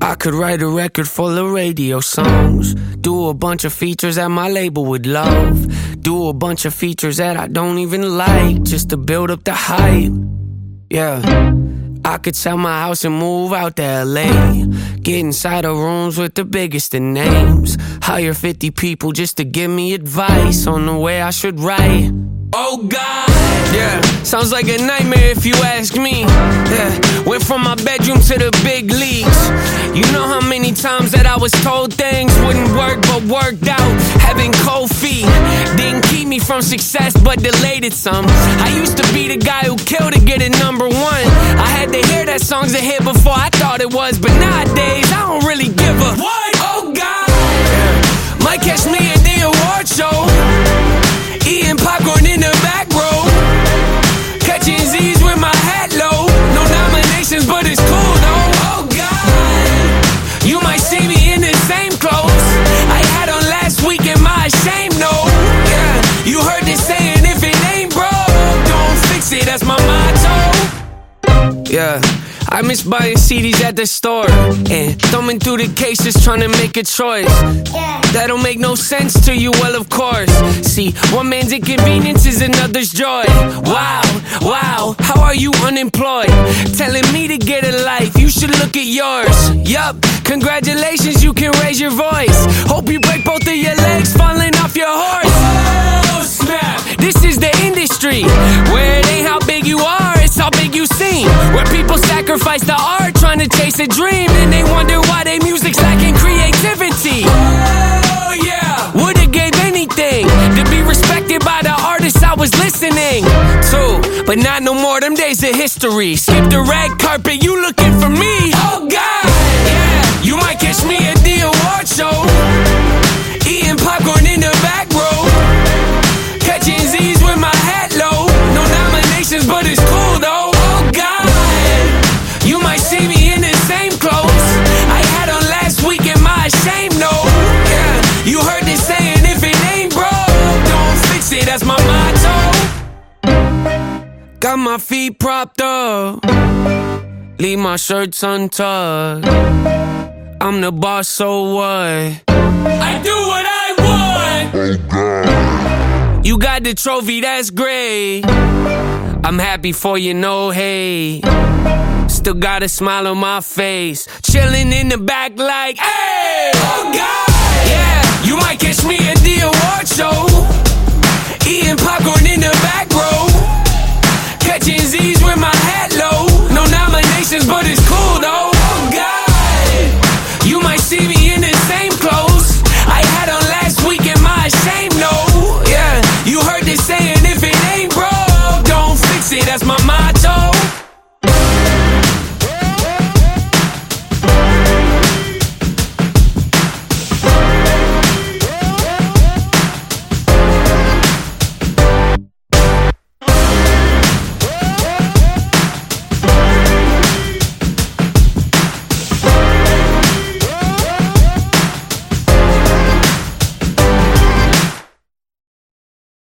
I could write a record full of radio songs. Do a bunch of features that my label would love. Do a bunch of features that I don't even like just to build up the hype. Yeah. I could sell my house and move out to LA. Get inside of rooms with the biggest of names. Hire 50 people just to give me advice on the way I should write. Oh God, yeah, sounds like a nightmare if you ask me. From my bedroom to the big leagues. You know how many times that I was told things wouldn't work, but worked out. Having cold feet didn't keep me from success, but delayed it some. I used to be the guy who killed to get it number one. I had to hear that song's a hit before I thought it was, but nowadays I don't really give a what. Oh God, might catch me ain't broke, don't fix it. That's my motto. Yeah. I miss buying CDs at the store and thumbing through the cases trying to make a choice. That don't make no sense to you, well, of course. See, one man's inconvenience is another's joy. Wow, wow, how are you unemployed? Telling me to get a life, you should look at yours. Yup, congratulations, you can raise your voice. Hope you break both of your legs falling industry where it ain't how big you are, it's how big you seem. Where people sacrifice the art trying to chase a dream, and they wonder why their music's lacking creativity. Oh yeah, would've gave anything to be respected by the artists I was listening to, but not no more. Them days of history. Skip the red carpet, you looking for me? Oh God, yeah, you might catch me at the Got my feet propped up, leave my shirts untucked. I'm the boss, so what? I do what I want. You got the trophy, that's great. I'm happy for you, no hate. Still got a smile on my face. Chilling in the back like, hey! Oh God! Yeah, you might catch me at the my job.